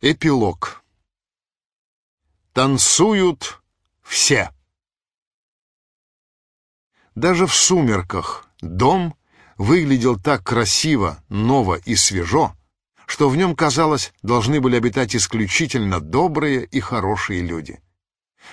Эпилог. Танцуют все. Даже в сумерках дом выглядел так красиво, ново и свежо, что в нем, казалось, должны были обитать исключительно добрые и хорошие люди.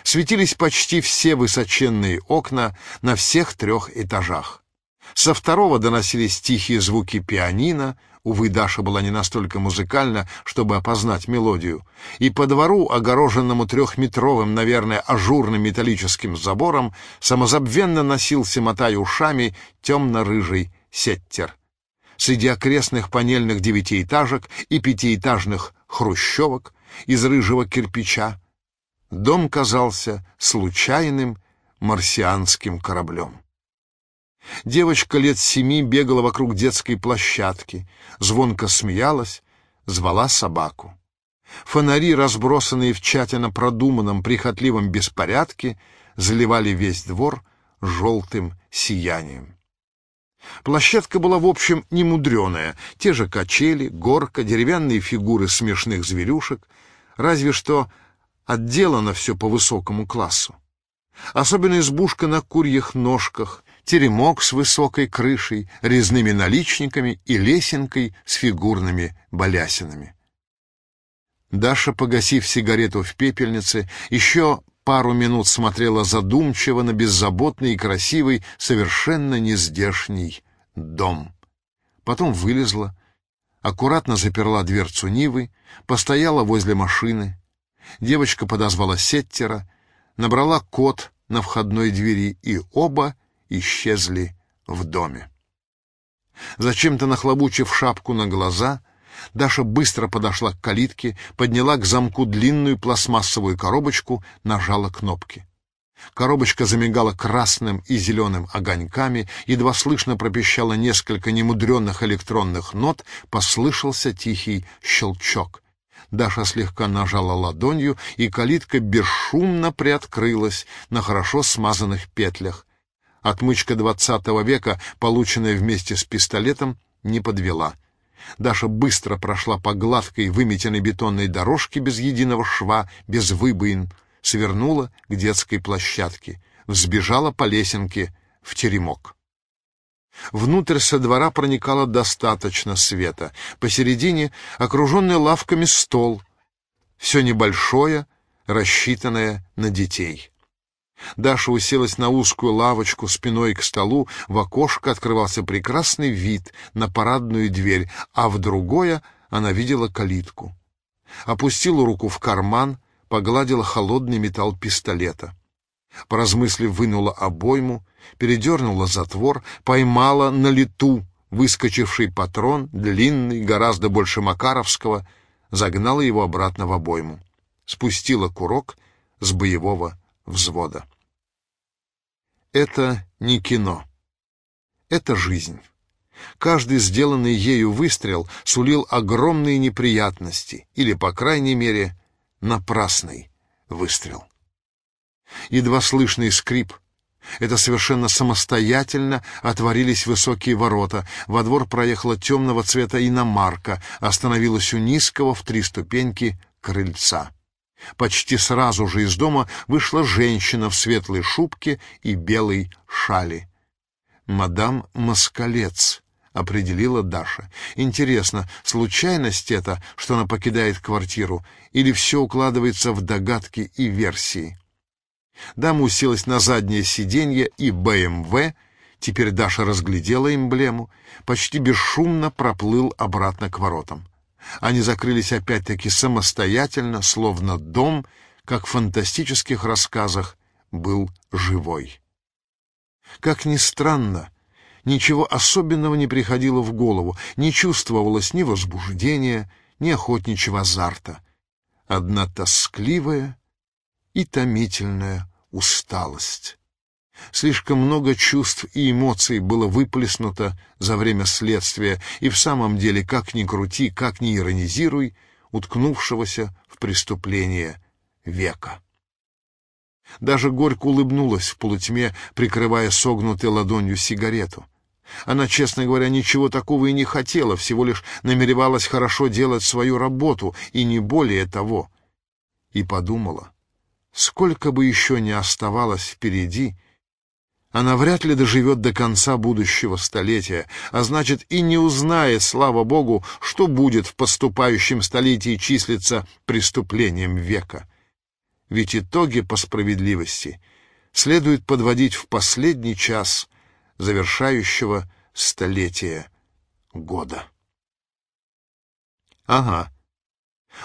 Светились почти все высоченные окна на всех трех этажах. Со второго доносились тихие звуки пианино, Увы, Даша была не настолько музыкальна, чтобы опознать мелодию. И по двору, огороженному трехметровым, наверное, ажурным металлическим забором, самозабвенно носился, мотая ушами, темно-рыжий сеттер. Среди окрестных панельных девятиэтажек и пятиэтажных хрущевок из рыжего кирпича дом казался случайным марсианским кораблем. Девочка лет семи бегала вокруг детской площадки, звонко смеялась, звала собаку. Фонари, разбросанные в тщательно продуманном, прихотливом беспорядке, заливали весь двор желтым сиянием. Площадка была, в общем, немудреная. Те же качели, горка, деревянные фигуры смешных зверюшек. Разве что отделано все по высокому классу. Особенно избушка на курьих ножках, теремок с высокой крышей, резными наличниками и лесенкой с фигурными балясинами. Даша, погасив сигарету в пепельнице, еще пару минут смотрела задумчиво на беззаботный и красивый, совершенно нездешний дом. Потом вылезла, аккуратно заперла дверцу Нивы, постояла возле машины. Девочка подозвала Сеттера, набрала код на входной двери, и оба исчезли в доме. Зачем-то нахлобучив шапку на глаза, Даша быстро подошла к калитке, подняла к замку длинную пластмассовую коробочку, нажала кнопки. Коробочка замигала красным и зеленым огоньками, едва слышно пропищало несколько немудренных электронных нот, послышался тихий щелчок. Даша слегка нажала ладонью, и калитка бесшумно приоткрылась на хорошо смазанных петлях. Отмычка двадцатого века, полученная вместе с пистолетом, не подвела. Даша быстро прошла по гладкой выметенной бетонной дорожке без единого шва, без выбоин, свернула к детской площадке, взбежала по лесенке в теремок. Внутрь со двора проникало достаточно света. Посередине окруженный лавками стол. Все небольшое, рассчитанное на детей. Даша уселась на узкую лавочку спиной к столу, в окошко открывался прекрасный вид на парадную дверь, а в другое она видела калитку. Опустила руку в карман, погладила холодный металл пистолета. Поразмыслив, вынула обойму, передернула затвор, поймала на лету выскочивший патрон, длинный, гораздо больше Макаровского, загнала его обратно в обойму. Спустила курок с боевого взвода. Это не кино. Это жизнь. Каждый сделанный ею выстрел сулил огромные неприятности, или, по крайней мере, напрасный выстрел. Едва слышный скрип. Это совершенно самостоятельно отворились высокие ворота. Во двор проехала темного цвета иномарка, остановилась у низкого в три ступеньки крыльца. Почти сразу же из дома вышла женщина в светлой шубке и белой шали. «Мадам Москалец», — определила Даша. «Интересно, случайность это, что она покидает квартиру, или все укладывается в догадки и версии?» Дама уселась на заднее сиденье, и БМВ, теперь Даша разглядела эмблему, почти бесшумно проплыл обратно к воротам. Они закрылись опять-таки самостоятельно, словно дом, как в фантастических рассказах, был живой. Как ни странно, ничего особенного не приходило в голову, не чувствовалось ни возбуждения, ни охотничьего азарта. Одна тоскливая и томительная усталость. Слишком много чувств и эмоций было выплеснуто за время следствия, и в самом деле, как ни крути, как ни иронизируй, уткнувшегося в преступление века. Даже горько улыбнулась в полутьме, прикрывая согнутой ладонью сигарету. Она, честно говоря, ничего такого и не хотела, всего лишь намеревалась хорошо делать свою работу, и не более того. И подумала, сколько бы еще ни оставалось впереди, она вряд ли доживет до конца будущего столетия, а значит и не узнает, слава богу, что будет в поступающем столетии числиться преступлением века. Ведь итоги по справедливости следует подводить в последний час завершающего столетия года. Ага.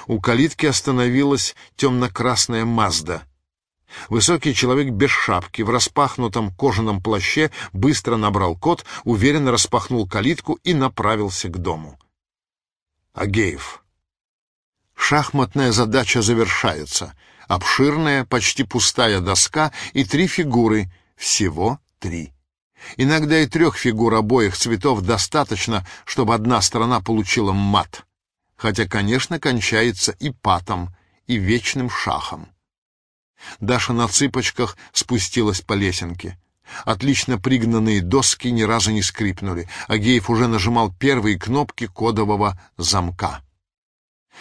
У калитки остановилась темно-красная Мазда — Высокий человек без шапки, в распахнутом кожаном плаще, быстро набрал код, уверенно распахнул калитку и направился к дому. Агеев. Шахматная задача завершается. Обширная, почти пустая доска и три фигуры. Всего три. Иногда и трех фигур обоих цветов достаточно, чтобы одна сторона получила мат. Хотя, конечно, кончается и патом, и вечным шахом. Даша на цыпочках спустилась по лесенке. Отлично пригнанные доски ни разу не скрипнули. Агеев уже нажимал первые кнопки кодового замка.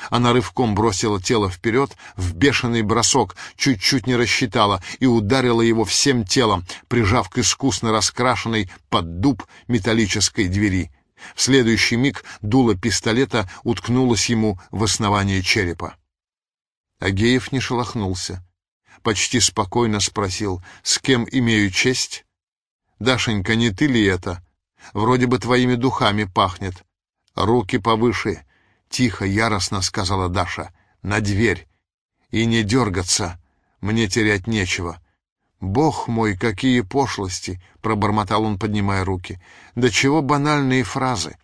Она рывком бросила тело вперед, в бешеный бросок, чуть-чуть не рассчитала и ударила его всем телом, прижав к искусно раскрашенной под дуб металлической двери. В следующий миг дуло пистолета уткнулось ему в основание черепа. Агеев не шелохнулся почти спокойно спросил, «С кем имею честь?» «Дашенька, не ты ли это? Вроде бы твоими духами пахнет». «Руки повыше!» — тихо, яростно сказала Даша. «На дверь! И не дергаться! Мне терять нечего!» «Бог мой, какие пошлости!» — пробормотал он, поднимая руки. «Да чего банальные фразы!»